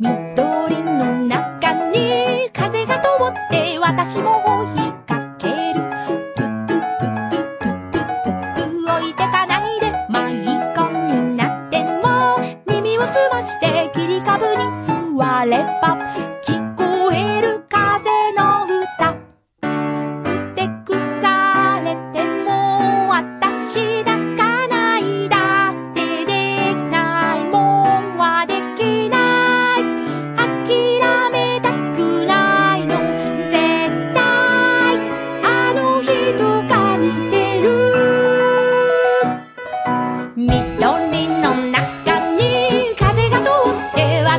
緑の中に風が通って私も追いかける。トゥトゥトゥトゥトゥトゥトゥトゥ置いてかないでマイコンになっても耳を澄まして切り株に座れば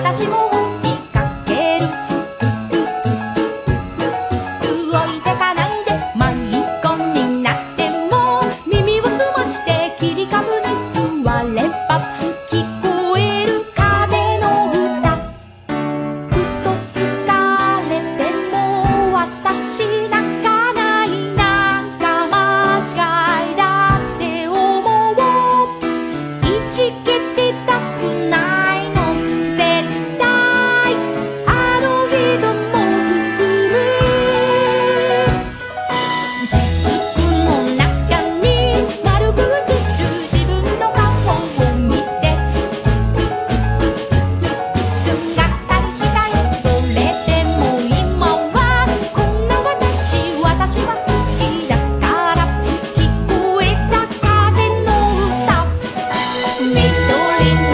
味も。I stole